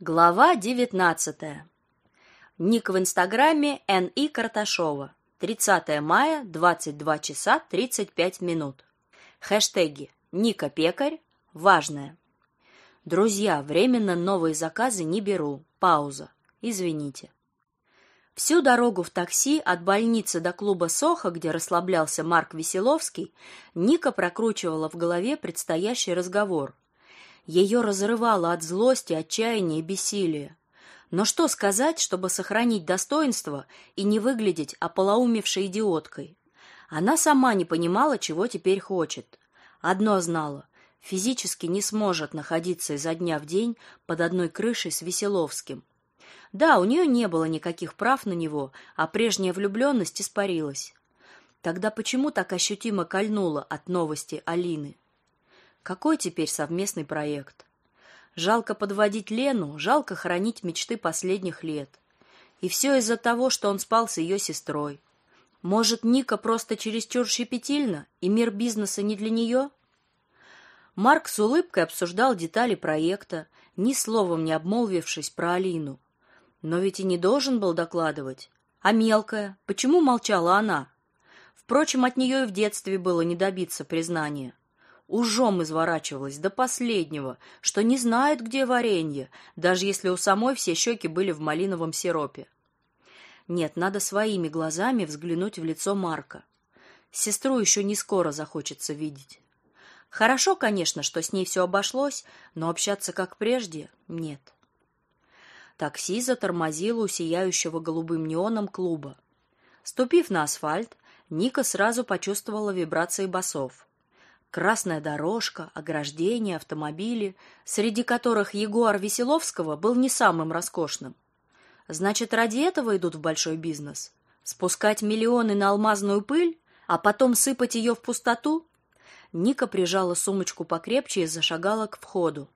Глава 19. Ник в Инстаграме Н.И. Карташова. 30 мая, 22 часа 35 минут. Хэштеги Ника Пекарь. Важное. Друзья, временно новые заказы не беру. Пауза. Извините. Всю дорогу в такси от больницы до клуба Соха, где расслаблялся Марк Веселовский, Ника прокручивала в голове предстоящий разговор – ее разрывало от злости, отчаяния и бессилия. Но что сказать, чтобы сохранить достоинство и не выглядеть ополоумевшей идиоткой? Она сама не понимала, чего теперь хочет. Одно знала — физически не сможет находиться изо дня в день под одной крышей с Веселовским. Да, у нее не было никаких прав на него, а прежняя влюбленность испарилась. Тогда почему так ощутимо кольнуло от новости Алины? Какой теперь совместный проект? Жалко подводить Лену, жалко хранить мечты последних лет. И все из-за того, что он спал с ее сестрой. Может, Ника просто чересчур щепетильна, и мир бизнеса не для нее? Марк с улыбкой обсуждал детали проекта, ни словом не обмолвившись про Алину. Но ведь и не должен был докладывать. А мелкая, почему молчала она? Впрочем, от нее и в детстве было не добиться признания ужом изворачивалась до последнего, что не знает, где варенье, даже если у самой все щеки были в малиновом сиропе. Нет, надо своими глазами взглянуть в лицо Марка. Сестру еще не скоро захочется видеть. Хорошо, конечно, что с ней все обошлось, но общаться как прежде нет. Такси затормозило у сияющего голубым неоном клуба. Ступив на асфальт, Ника сразу почувствовала вибрации басов. Красная дорожка, ограждения, автомобили, среди которых Егор Веселовского был не самым роскошным. Значит, ради этого идут в большой бизнес? Спускать миллионы на алмазную пыль, а потом сыпать ее в пустоту? Ника прижала сумочку покрепче и зашагала к входу.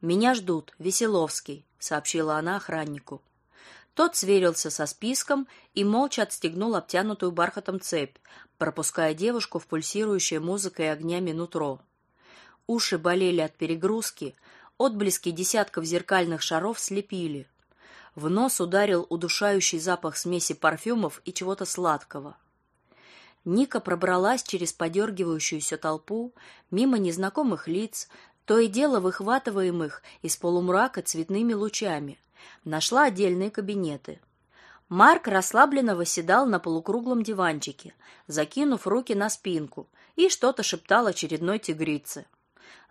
«Меня ждут, Веселовский», — сообщила она охраннику. Тот сверился со списком и молча отстегнул обтянутую бархатом цепь, пропуская девушку в пульсирующее музыкой огнями нутро. Уши болели от перегрузки, отблески десятков зеркальных шаров слепили. В нос ударил удушающий запах смеси парфюмов и чего-то сладкого. Ника пробралась через подергивающуюся толпу, мимо незнакомых лиц, то и дело выхватываемых из полумрака цветными лучами — Нашла отдельные кабинеты. Марк расслабленно восседал на полукруглом диванчике, закинув руки на спинку, и что-то шептал очередной тигрице.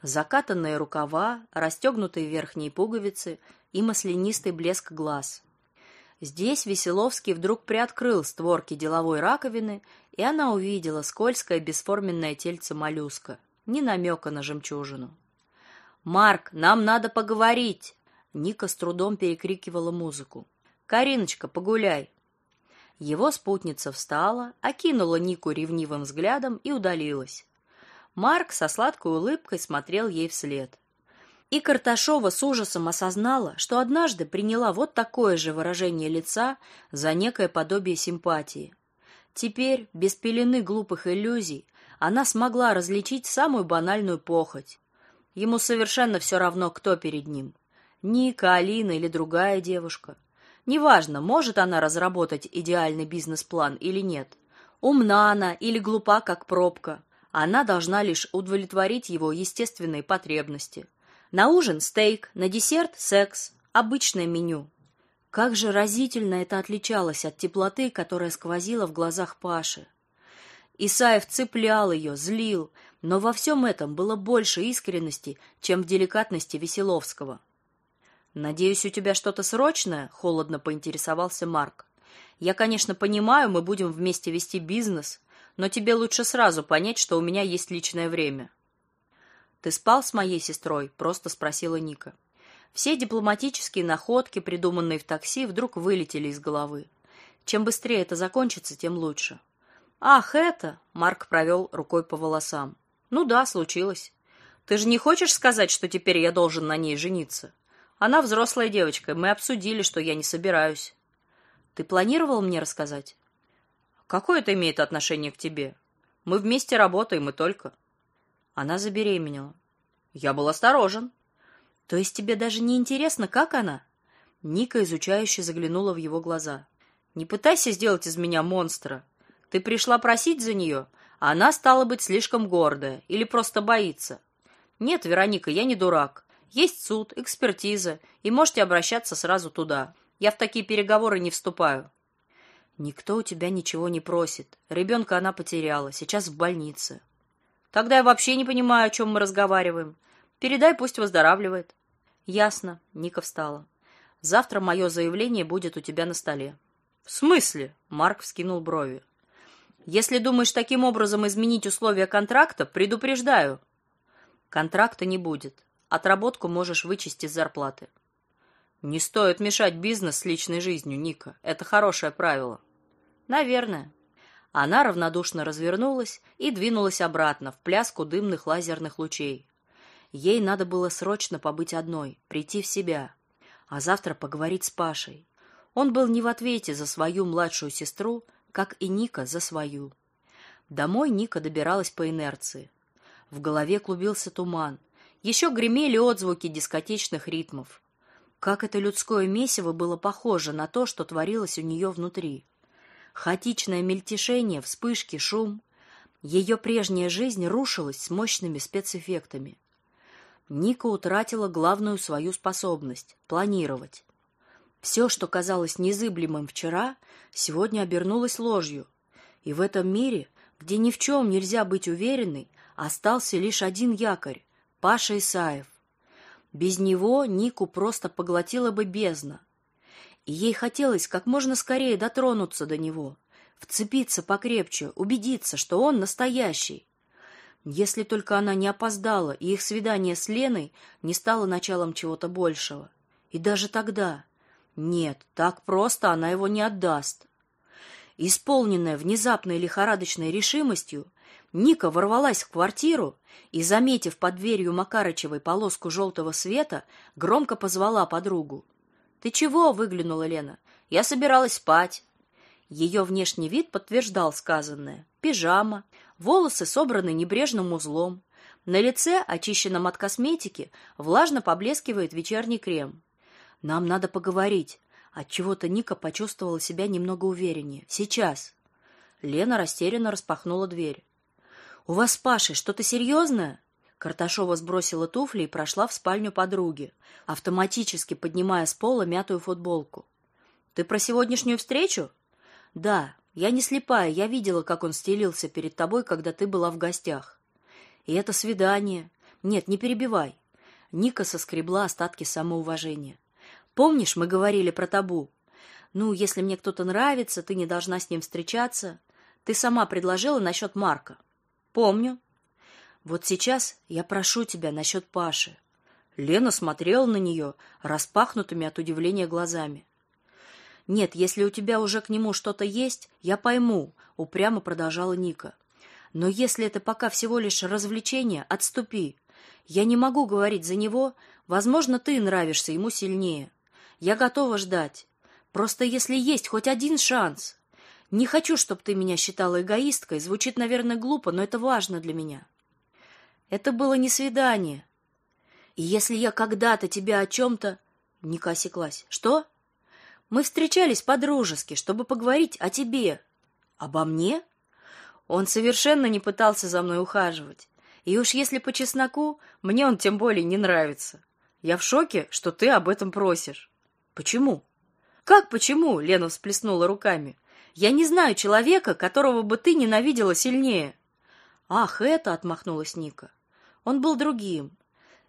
Закатанные рукава, расстегнутые верхние пуговицы и маслянистый блеск глаз. Здесь Веселовский вдруг приоткрыл створки деловой раковины, и она увидела скользкое бесформенное тельце моллюска, ни намека на жемчужину. «Марк, нам надо поговорить!» Ника с трудом перекрикивала музыку. «Кариночка, погуляй!» Его спутница встала, окинула Нику ревнивым взглядом и удалилась. Марк со сладкой улыбкой смотрел ей вслед. И Карташова с ужасом осознала, что однажды приняла вот такое же выражение лица за некое подобие симпатии. Теперь, без пелены глупых иллюзий, она смогла различить самую банальную похоть. Ему совершенно все равно, кто перед ним Ника, Алина или другая девушка. Неважно, может она разработать идеальный бизнес-план или нет. Умна она или глупа, как пробка. Она должна лишь удовлетворить его естественные потребности. На ужин стейк, на десерт секс. Обычное меню. Как же разительно это отличалось от теплоты, которая сквозила в глазах Паши. Исаев цеплял ее, злил, но во всем этом было больше искренности, чем в деликатности Веселовского. Надеюсь, у тебя что-то срочное, холодно поинтересовался Марк. Я, конечно, понимаю, мы будем вместе вести бизнес, но тебе лучше сразу понять, что у меня есть личное время. Ты спал с моей сестрой? просто спросила Ника. Все дипломатические находки, придуманные в такси, вдруг вылетели из головы. Чем быстрее это закончится, тем лучше. Ах, это, Марк провел рукой по волосам. Ну да, случилось. Ты же не хочешь сказать, что теперь я должен на ней жениться? Она взрослая девочка, мы обсудили, что я не собираюсь. Ты планировал мне рассказать? Какое это имеет отношение к тебе? Мы вместе работаем и только. Она забеременела. Я был осторожен. То есть тебе даже не интересно, как она? Ника изучающе заглянула в его глаза. «Не пытайся сделать из меня монстра. Ты пришла просить за нее, а она стала быть слишком гордая или просто боится. Нет, Вероника, я не дурак. Есть суд, экспертиза, и можете обращаться сразу туда. Я в такие переговоры не вступаю». «Никто у тебя ничего не просит. Ребенка она потеряла, сейчас в больнице». «Тогда я вообще не понимаю, о чем мы разговариваем. Передай, пусть выздоравливает». «Ясно», — Ника встала. Завтра мое заявление будет у тебя на столе. В смысле? Марк вскинул брови. Если думаешь таким образом изменить условия контракта, предупреждаю. Контракта не будет. Отработку можешь вычесть из зарплаты. Не стоит мешать бизнес с личной жизнью, Ника. Это хорошее правило. Наверное. Она равнодушно развернулась и двинулась обратно в пляску дымных лазерных лучей. Ей надо было срочно побыть одной, прийти в себя а завтра поговорить с Пашей. Он был не в ответе за свою младшую сестру, как и Ника за свою. Домой Ника добиралась по инерции. В голове клубился туман. Еще гремели отзвуки дискотечных ритмов. Как это людское месиво было похоже на то, что творилось у нее внутри. Хаотичное мельтешение, вспышки, шум. Ее прежняя жизнь рушилась с мощными спецэффектами. Ника утратила главную свою способность — планировать. Все, что казалось незыблемым вчера, сегодня обернулось ложью. И в этом мире, где ни в чем нельзя быть уверенной, остался лишь один якорь — Паша Исаев. Без него Нику просто поглотила бы бездна. И ей хотелось как можно скорее дотронуться до него, вцепиться покрепче, убедиться, что он настоящий. Если только она не опоздала, и их свидание с Леной не стало началом чего-то большего. И даже тогда... Нет, так просто она его не отдаст. Исполненная внезапной лихорадочной решимостью, Ника ворвалась в квартиру и, заметив под дверью Макарычевой полоску желтого света, громко позвала подругу. «Ты чего?» — выглянула Лена. «Я собиралась спать». Ее внешний вид подтверждал сказанное. Пижама, волосы собраны небрежным узлом. На лице, очищенном от косметики, влажно поблескивает вечерний крем. Нам надо поговорить. От чего-то Ника почувствовала себя немного увереннее. Сейчас. Лена растерянно распахнула дверь. У вас с что-то серьезное?» Карташова сбросила туфли и прошла в спальню подруги, автоматически поднимая с пола мятую футболку. Ты про сегодняшнюю встречу? Да, я не слепая, я видела, как он стелился перед тобой, когда ты была в гостях. И это свидание. Нет, не перебивай. Ника соскребла остатки самоуважения. Помнишь, мы говорили про табу? Ну, если мне кто-то нравится, ты не должна с ним встречаться. Ты сама предложила насчет Марка. Помню. Вот сейчас я прошу тебя насчет Паши. Лена смотрела на нее распахнутыми от удивления глазами. Нет, если у тебя уже к нему что-то есть, я пойму, упрямо продолжала Ника. Но если это пока всего лишь развлечение, отступи. Я не могу говорить за него, возможно, ты нравишься ему сильнее. Я готова ждать. Просто если есть хоть один шанс. Не хочу, чтобы ты меня считала эгоисткой, звучит, наверное, глупо, но это важно для меня. Это было не свидание. И если я когда-то тебя о чем-то... Ника осеклась. Что? Мы встречались по-дружески, чтобы поговорить о тебе. Обо мне? Он совершенно не пытался за мной ухаживать. И уж если по чесноку, мне он тем более не нравится. Я в шоке, что ты об этом просишь. Почему? Как почему? Лена всплеснула руками. Я не знаю человека, которого бы ты ненавидела сильнее. Ах, это отмахнулась Ника. Он был другим.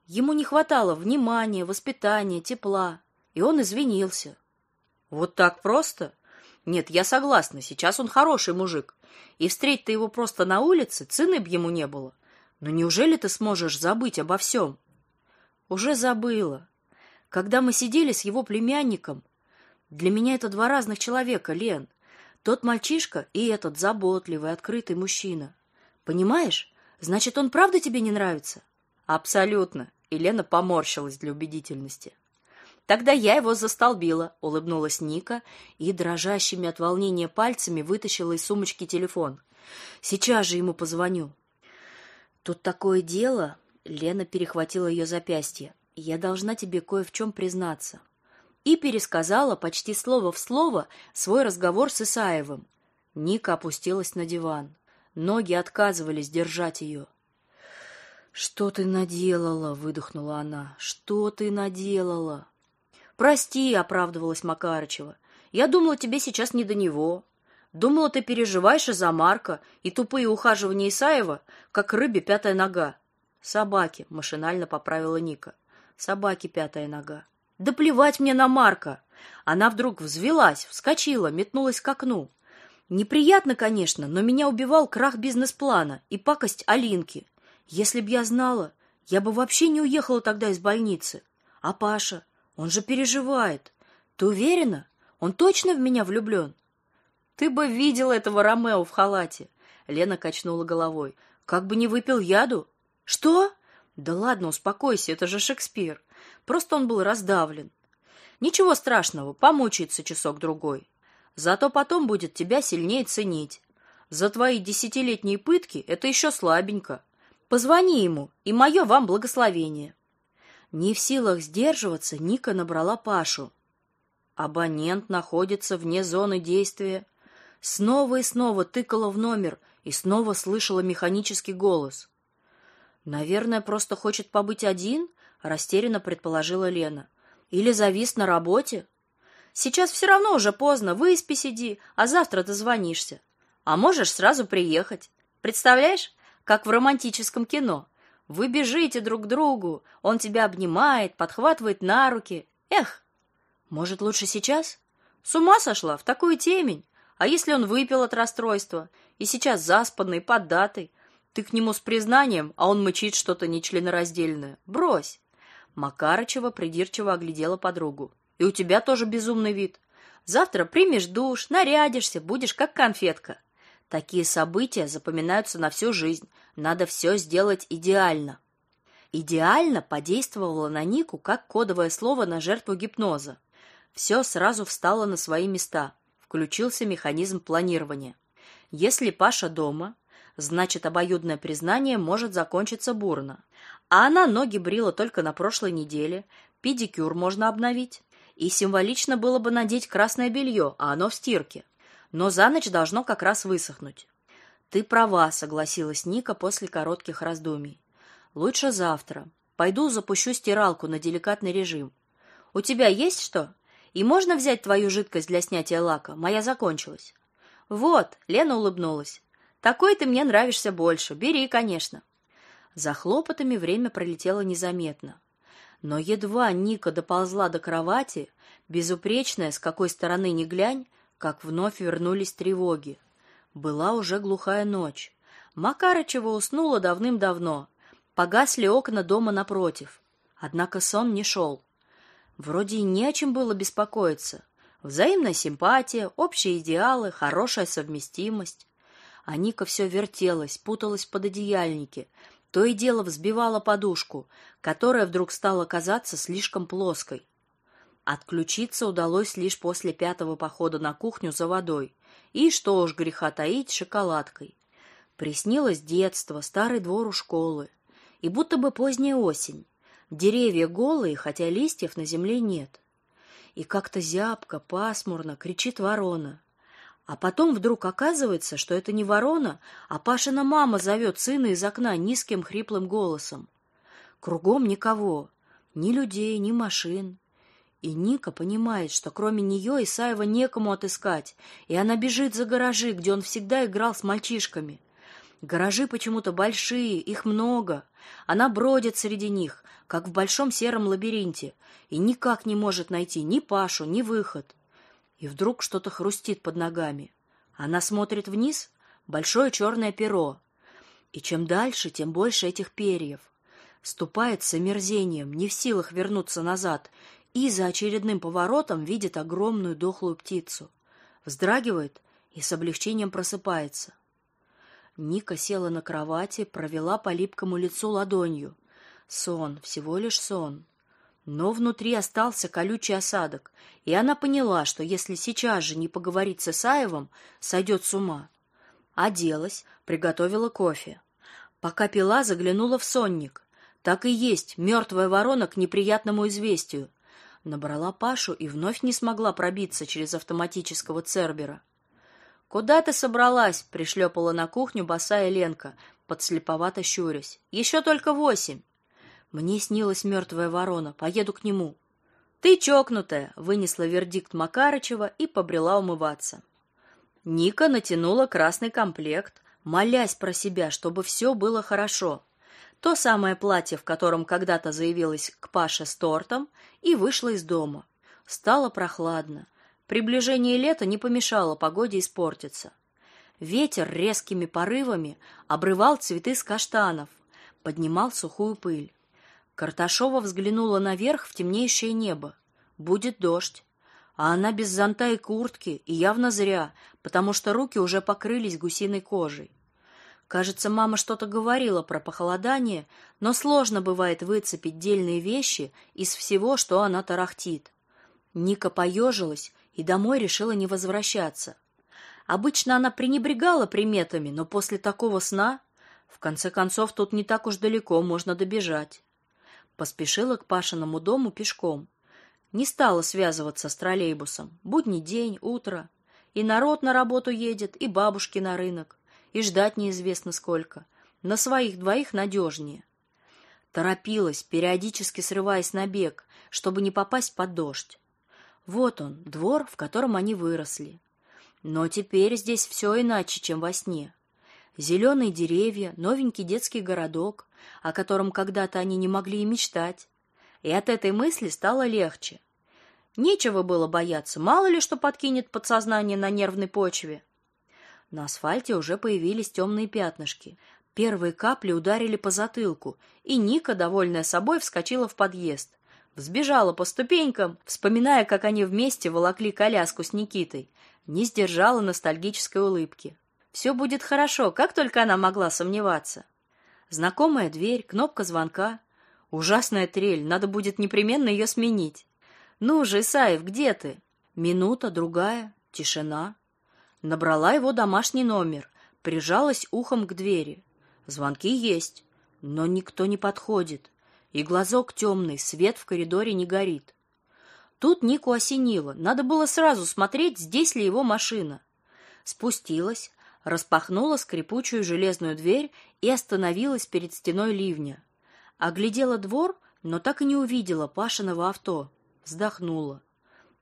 Ему не хватало внимания, воспитания, тепла, и он извинился. Вот так просто? Нет, я согласна, сейчас он хороший мужик. И встретить ты его просто на улице, цены б ему не было. Но неужели ты сможешь забыть обо всем? Уже забыла. Когда мы сидели с его племянником, для меня это два разных человека, Лен. Тот мальчишка и этот заботливый, открытый мужчина. Понимаешь? Значит, он правда тебе не нравится? Абсолютно. И Лена поморщилась для убедительности. Тогда я его застолбила, улыбнулась Ника и дрожащими от волнения пальцами вытащила из сумочки телефон. Сейчас же ему позвоню. Тут такое дело, Лена перехватила ее запястье. Я должна тебе кое в чем признаться. И пересказала почти слово в слово свой разговор с Исаевым. Ника опустилась на диван. Ноги отказывались держать ее. «Что ты наделала?» — выдохнула она. «Что ты наделала?» «Прости», — оправдывалась Макарычева. «Я думала, тебе сейчас не до него. Думала, ты переживаешь из-за Марка и тупые ухаживания Исаева, как рыбе пятая нога». «Собаки», — машинально поправила Ника. «Собаки пятая нога». «Да плевать мне на Марка!» Она вдруг взвелась, вскочила, метнулась к окну. Неприятно, конечно, но меня убивал крах бизнес-плана и пакость Алинки. Если б я знала, я бы вообще не уехала тогда из больницы. А Паша, он же переживает. Ты уверена? Он точно в меня влюблен?» Ты бы видела этого Ромео в халате. Лена качнула головой. Как бы не выпил яду? Что? Да ладно, успокойся, это же Шекспир. Просто он был раздавлен. Ничего страшного, помучается часок-другой. Зато потом будет тебя сильнее ценить. За твои десятилетние пытки это еще слабенько. Позвони ему, и мое вам благословение. Не в силах сдерживаться, Ника набрала Пашу. Абонент находится вне зоны действия. Снова и снова тыкала в номер и снова слышала механический голос. Наверное, просто хочет побыть один, растерянно предположила Лена. Или завис на работе? Сейчас все равно уже поздно, выспи сиди, а завтра дозвонишься. А можешь сразу приехать. Представляешь? как в романтическом кино. Вы бежите друг к другу, он тебя обнимает, подхватывает на руки. Эх, может, лучше сейчас? С ума сошла в такую темень. А если он выпил от расстройства и сейчас заспанный, поддатый? Ты к нему с признанием, а он мычит что-то нечленораздельное. Брось. Макарычева придирчиво оглядела подругу. И у тебя тоже безумный вид. Завтра примешь душ, нарядишься, будешь как конфетка. Такие события запоминаются на всю жизнь. Надо все сделать идеально. Идеально подействовало на Нику как кодовое слово на жертву гипноза. Все сразу встало на свои места. Включился механизм планирования. Если Паша дома, значит, обоюдное признание может закончиться бурно. А она ноги брила только на прошлой неделе, педикюр можно обновить. И символично было бы надеть красное белье, а оно в стирке но за ночь должно как раз высохнуть. Ты права, согласилась Ника после коротких раздумий. Лучше завтра. Пойду запущу стиралку на деликатный режим. У тебя есть что? И можно взять твою жидкость для снятия лака? Моя закончилась. Вот, Лена улыбнулась. Такой ты мне нравишься больше. Бери, конечно. За хлопотами время пролетело незаметно. Но едва Ника доползла до кровати, безупречная, с какой стороны ни глянь, как вновь вернулись тревоги. Была уже глухая ночь. Макарычева уснула давным-давно. Погасли окна дома напротив. Однако сон не шел. Вроде и не о чем было беспокоиться. Взаимная симпатия, общие идеалы, хорошая совместимость. А Ника все вертелась, путалась под одеяльнике, то и дело взбивала подушку, которая вдруг стала казаться слишком плоской. Отключиться удалось лишь после пятого похода на кухню за водой. И, что уж греха таить, шоколадкой. Приснилось детство, старый двор у школы. И будто бы поздняя осень. Деревья голые, хотя листьев на земле нет. И как-то зябко, пасмурно кричит ворона. А потом вдруг оказывается, что это не ворона, а Пашина мама зовет сына из окна низким хриплым голосом. Кругом никого, ни людей, ни машин. И Ника понимает, что кроме нее Исаева некому отыскать, и она бежит за гаражи, где он всегда играл с мальчишками. Гаражи почему-то большие, их много. Она бродит среди них, как в большом сером лабиринте, и никак не может найти ни Пашу, ни выход. И вдруг что-то хрустит под ногами. Она смотрит вниз, большое черное перо. И чем дальше, тем больше этих перьев. Ступает с омерзением, не в силах вернуться назад, и за очередным поворотом видит огромную дохлую птицу. Вздрагивает и с облегчением просыпается. Ника села на кровати, провела по липкому лицу ладонью. Сон, всего лишь сон. Но внутри остался колючий осадок, и она поняла, что если сейчас же не поговорить с Исаевым, сойдет с ума. Оделась, приготовила кофе. Пока пила, заглянула в сонник. Так и есть, мертвая ворона к неприятному известию. Набрала Пашу и вновь не смогла пробиться через автоматического Цербера. «Куда ты собралась?» — пришлепала на кухню босая Ленка, подслеповато щурясь. «Еще только восемь!» Мне снилась мертвая ворона. Поеду к нему. «Ты чокнутая!» — вынесла вердикт Макарычева и побрела умываться. Ника натянула красный комплект, молясь про себя, чтобы все было хорошо. То самое платье, в котором когда-то заявилась к Паше с тортом, и вышла из дома. Стало прохладно. Приближение лета не помешало погоде испортиться. Ветер резкими порывами обрывал цветы с каштанов, поднимал сухую пыль. Карташова взглянула наверх в темнеющее небо. Будет дождь. А она без зонта и куртки, и явно зря, потому что руки уже покрылись гусиной кожей. Кажется, мама что-то говорила про похолодание, но сложно бывает выцепить дельные вещи из всего, что она тарахтит. Ника поежилась и домой решила не возвращаться. Обычно она пренебрегала приметами, но после такого сна, в конце концов, тут не так уж далеко можно добежать. Поспешила к Пашиному дому пешком. Не стала связываться с троллейбусом. Будний день, утро. И народ на работу едет, и бабушки на рынок и ждать неизвестно сколько. На своих двоих надежнее. Торопилась, периодически срываясь на бег, чтобы не попасть под дождь. Вот он, двор, в котором они выросли. Но теперь здесь все иначе, чем во сне. Зеленые деревья, новенький детский городок, о котором когда-то они не могли и мечтать. И от этой мысли стало легче. Нечего было бояться, мало ли что подкинет подсознание на нервной почве. На асфальте уже появились темные пятнышки. Первые капли ударили по затылку, и Ника, довольная собой, вскочила в подъезд. Взбежала по ступенькам, вспоминая, как они вместе волокли коляску с Никитой. Не сдержала ностальгической улыбки. Все будет хорошо, как только она могла сомневаться. Знакомая дверь, кнопка звонка. Ужасная трель, надо будет непременно ее сменить. «Ну же, Исаев, где ты?» Минута, другая, тишина. Набрала его домашний номер, прижалась ухом к двери. Звонки есть, но никто не подходит. И глазок темный, свет в коридоре не горит. Тут Нику осенило. Надо было сразу смотреть, здесь ли его машина. Спустилась, распахнула скрипучую железную дверь и остановилась перед стеной ливня. Оглядела двор, но так и не увидела Пашиного авто. Вздохнула.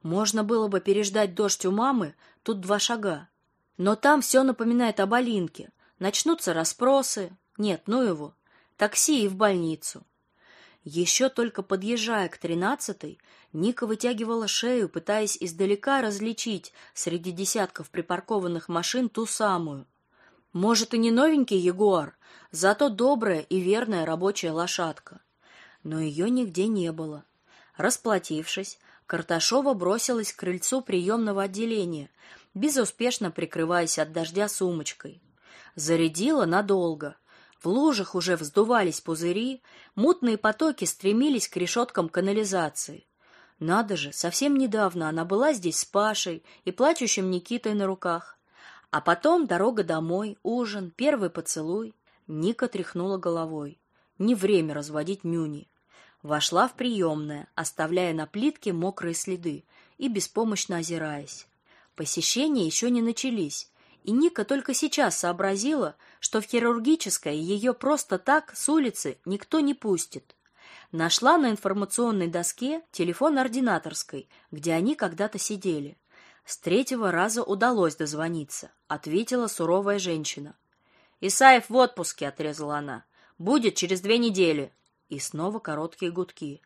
Можно было бы переждать дождь у мамы, тут два шага. Но там все напоминает об Алинке. Начнутся расспросы. Нет, ну его. Такси и в больницу. Еще только подъезжая к тринадцатой, Ника вытягивала шею, пытаясь издалека различить среди десятков припаркованных машин ту самую. Может, и не новенький Ягуар, зато добрая и верная рабочая лошадка. Но ее нигде не было. Расплатившись, Карташова бросилась к крыльцу приемного отделения, безуспешно прикрываясь от дождя сумочкой. Зарядила надолго. В лужах уже вздувались пузыри, мутные потоки стремились к решеткам канализации. Надо же, совсем недавно она была здесь с Пашей и плачущим Никитой на руках. А потом дорога домой, ужин, первый поцелуй. Ника тряхнула головой. Не время разводить нюни. Вошла в приемное, оставляя на плитке мокрые следы и беспомощно озираясь. Посещения еще не начались, и Ника только сейчас сообразила, что в хирургическое ее просто так с улицы никто не пустит. Нашла на информационной доске телефон ординаторской, где они когда-то сидели. С третьего раза удалось дозвониться, ответила суровая женщина. «Исаев в отпуске», — отрезала она. «Будет через две недели. И снова короткие гудки.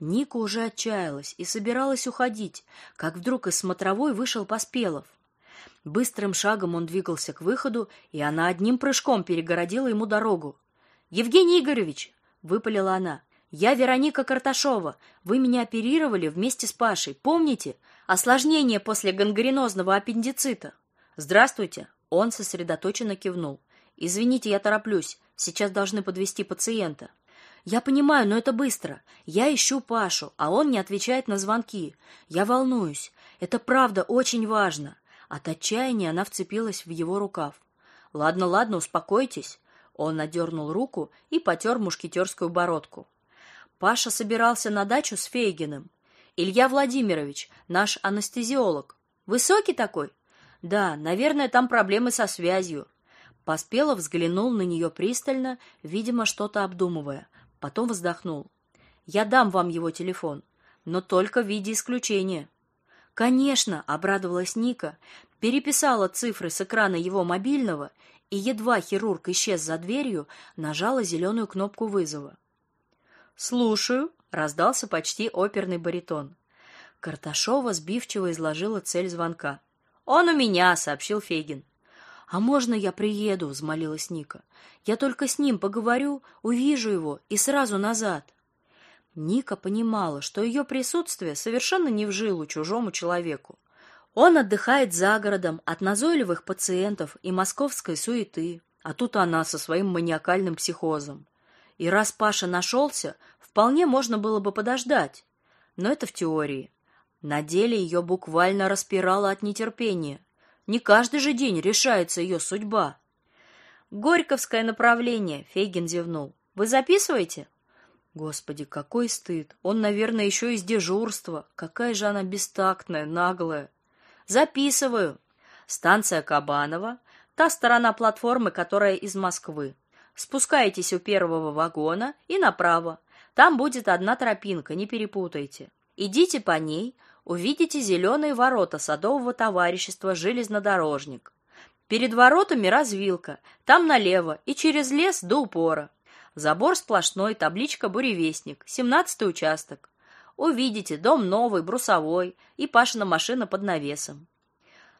Ника уже отчаялась и собиралась уходить, как вдруг из смотровой вышел Поспелов. Быстрым шагом он двигался к выходу, и она одним прыжком перегородила ему дорогу. «Евгений Игоревич!» — выпалила она. «Я Вероника Карташова. Вы меня оперировали вместе с Пашей. Помните? Осложнение после гангренозного аппендицита». «Здравствуйте!» Он сосредоточенно кивнул. «Извините, я тороплюсь. Сейчас должны подвести пациента». Я понимаю, но это быстро. Я ищу Пашу, а он не отвечает на звонки. Я волнуюсь. Это правда очень важно. От отчаяния она вцепилась в его рукав. Ладно, ладно, успокойтесь. Он надернул руку и потер мушкетерскую бородку. Паша собирался на дачу с Фейгиным. Илья Владимирович, наш анестезиолог. Высокий такой? Да, наверное, там проблемы со связью. Поспелов взглянул на нее пристально, видимо, что-то обдумывая. Потом вздохнул. Я дам вам его телефон, но только в виде исключения. Конечно, обрадовалась Ника, переписала цифры с экрана его мобильного и едва хирург исчез за дверью, нажала зеленую кнопку вызова. Слушаю, раздался почти оперный баритон. Карташова сбивчиво изложила цель звонка. Он у меня, сообщил Фегин. А можно я приеду, взмолилась Ника. Я только с ним поговорю, увижу его и сразу назад. Ника понимала, что ее присутствие совершенно не в жилу чужому человеку. Он отдыхает за городом от назойливых пациентов и московской суеты, а тут она со своим маниакальным психозом. И раз Паша нашелся, вполне можно было бы подождать. Но это в теории. На деле ее буквально распирало от нетерпения. Не каждый же день решается ее судьба. Горьковское направление, Фейгин зевнул. Вы записываете? Господи, какой стыд. Он, наверное, еще из дежурства. Какая же она бестактная, наглая. Записываю. Станция Кабанова, та сторона платформы, которая из Москвы. Спускаетесь у первого вагона и направо. Там будет одна тропинка, не перепутайте. Идите по ней, увидите зеленые ворота садового товарищества Железнодорожник. Перед воротами развилка, там налево и через лес до упора. Забор сплошной, табличка «Буревестник», семнадцатый участок. Увидите, дом новый, брусовой и Пашина машина под навесом.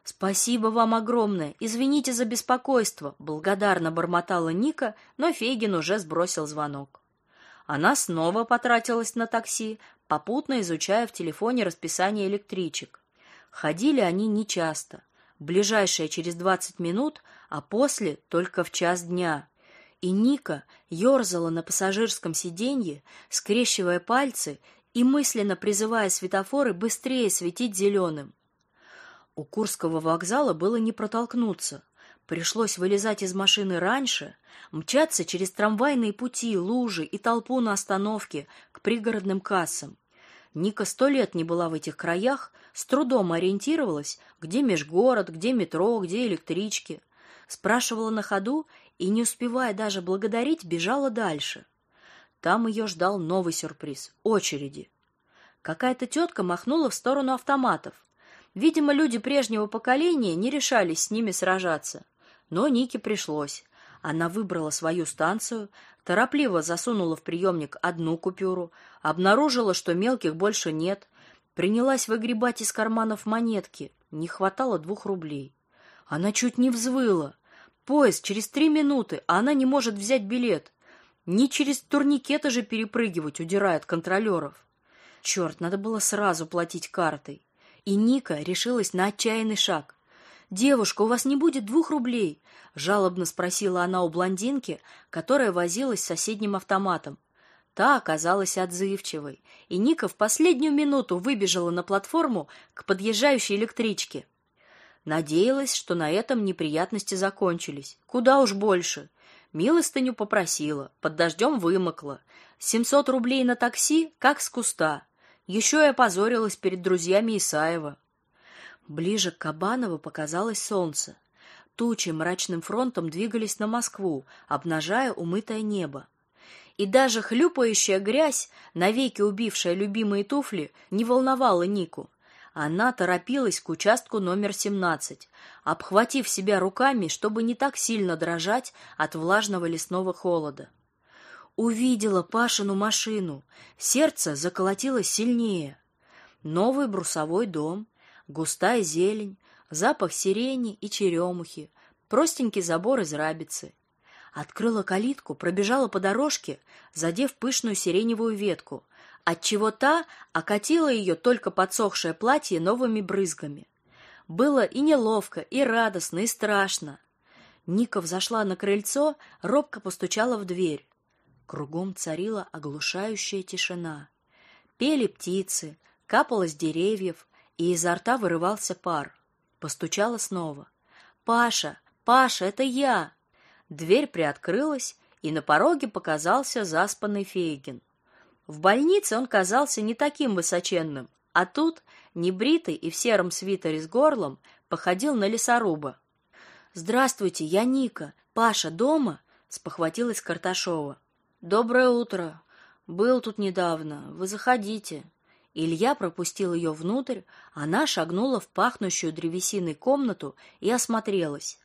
Спасибо вам огромное. Извините за беспокойство, благодарно бормотала Ника, но Фейгин уже сбросил звонок. Она снова потратилась на такси, попутно изучая в телефоне расписание электричек. Ходили они нечасто. Ближайшая через двадцать минут, а после только в час дня. И Ника ерзала на пассажирском сиденье, скрещивая пальцы и мысленно призывая светофоры быстрее светить зеленым. У Курского вокзала было не протолкнуться. Пришлось вылезать из машины раньше, мчаться через трамвайные пути, лужи и толпу на остановке к пригородным кассам. Ника сто лет не была в этих краях, с трудом ориентировалась, где межгород, где метро, где электрички. Спрашивала на ходу и, не успевая даже благодарить, бежала дальше. Там ее ждал новый сюрприз — очереди. Какая-то тетка махнула в сторону автоматов. Видимо, люди прежнего поколения не решались с ними сражаться. Но Нике пришлось. Она выбрала свою станцию, торопливо засунула в приемник одну купюру, обнаружила, что мелких больше нет, принялась выгребать из карманов монетки. Не хватало двух рублей. Она чуть не взвыла. Поезд через три минуты, а она не может взять билет. Не через турникеты же перепрыгивать, удирая от контролеров. Черт, надо было сразу платить картой. И Ника решилась на отчаянный шаг. «Девушка, у вас не будет двух рублей?» — жалобно спросила она у блондинки, которая возилась с соседним автоматом. Та оказалась отзывчивой, и Ника в последнюю минуту выбежала на платформу к подъезжающей электричке. Надеялась, что на этом неприятности закончились. Куда уж больше. Милостыню попросила, под дождем вымокла. Семьсот рублей на такси, как с куста. Еще и опозорилась перед друзьями Исаева. Ближе к Кабаново показалось солнце. Тучи мрачным фронтом двигались на Москву, обнажая умытое небо. И даже хлюпающая грязь, навеки убившая любимые туфли, не волновала Нику. Она торопилась к участку номер 17, обхватив себя руками, чтобы не так сильно дрожать от влажного лесного холода. Увидела Пашину машину, сердце заколотилось сильнее. Новый брусовой дом, густая зелень, запах сирени и черемухи, простенький забор из рабицы. Открыла калитку, пробежала по дорожке, задев пышную сиреневую ветку, отчего та окатила ее только подсохшее платье новыми брызгами. Было и неловко, и радостно, и страшно. Ника взошла на крыльцо, робко постучала в дверь. Кругом царила оглушающая тишина. Пели птицы, капало с деревьев, и изо рта вырывался пар. Постучала снова. «Паша! Паша, это я!» Дверь приоткрылась, и на пороге показался заспанный Фейгин. В больнице он казался не таким высоченным, А тут, небритый и в сером свитере с горлом, походил на лесоруба. «Здравствуйте, я Ника. Паша дома?» — спохватилась Карташова. «Доброе утро. Был тут недавно. Вы заходите». Илья пропустил ее внутрь, она шагнула в пахнущую древесиной комнату и осмотрелась.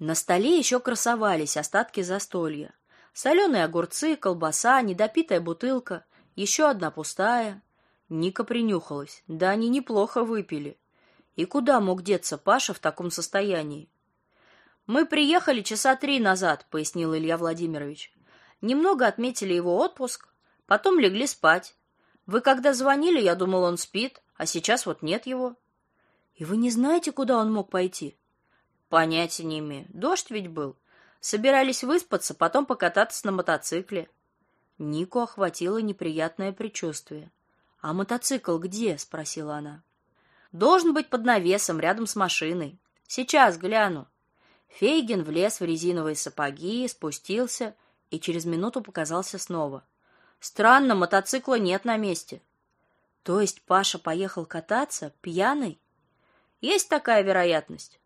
На столе еще красовались остатки застолья. Соленые огурцы, колбаса, недопитая бутылка, еще одна пустая. Ника принюхалась. Да они неплохо выпили. И куда мог деться Паша в таком состоянии? Мы приехали часа три назад, пояснил Илья Владимирович. Немного отметили его отпуск, потом легли спать. Вы когда звонили, я думал, он спит, а сейчас вот нет его. И вы не знаете, куда он мог пойти? Понятия не имею. Дождь ведь был. Собирались выспаться, потом покататься на мотоцикле. Нику охватило неприятное предчувствие. А мотоцикл где? спросила она. Должен быть под навесом рядом с машиной. Сейчас гляну. Фейгин влез в резиновые сапоги, спустился и через минуту показался снова. Странно, мотоцикла нет на месте. То есть Паша поехал кататься пьяный? Есть такая вероятность.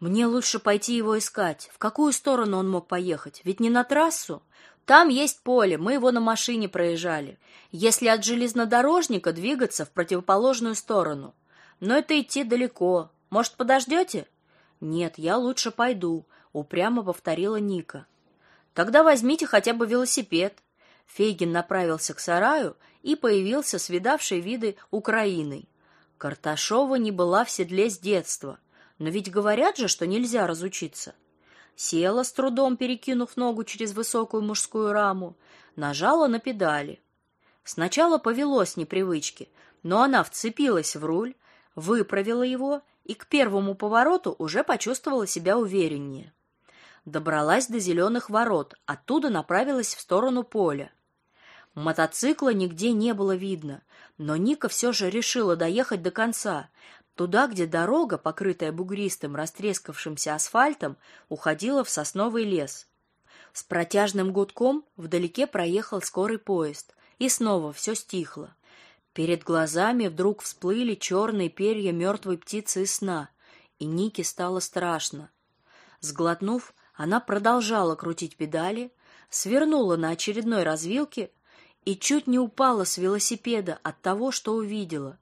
Мне лучше пойти его искать. В какую сторону он мог поехать? Ведь не на трассу. Там есть поле, мы его на машине проезжали. Если от железнодорожника двигаться в противоположную сторону. Но это идти далеко. Может, подождете? Нет, я лучше пойду, упрямо повторила Ника. Тогда возьмите хотя бы велосипед. Фейгин направился к сараю и появился с видавшей виды Украиной. Карташова не была в седле с детства, но ведь говорят же, что нельзя разучиться. Села с трудом, перекинув ногу через высокую мужскую раму, нажала на педали. Сначала повело с непривычки, но она вцепилась в руль, выправила его и к первому повороту уже почувствовала себя увереннее. Добралась до зеленых ворот, оттуда направилась в сторону поля. Мотоцикла нигде не было видно, но Ника все же решила доехать до конца, туда, где дорога, покрытая бугристым, растрескавшимся асфальтом, уходила в сосновый лес. С протяжным гудком вдалеке проехал скорый поезд, и снова все стихло. Перед глазами вдруг всплыли черные перья мертвой птицы из сна, и Нике стало страшно. Сглотнув, она продолжала крутить педали, свернула на очередной развилке и чуть не упала с велосипеда от того, что увидела.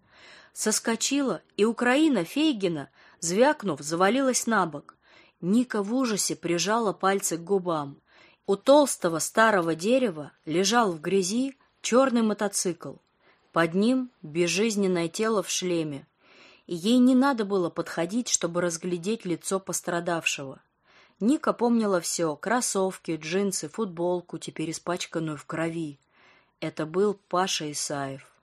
Соскочила, и Украина Фейгина, звякнув, завалилась на бок. Ника в ужасе прижала пальцы к губам. У толстого старого дерева лежал в грязи черный мотоцикл. Под ним безжизненное тело в шлеме, и ей не надо было подходить, чтобы разглядеть лицо пострадавшего. Ника помнила все: кроссовки, джинсы, футболку, теперь испачканную в крови. Это был Паша Исаев.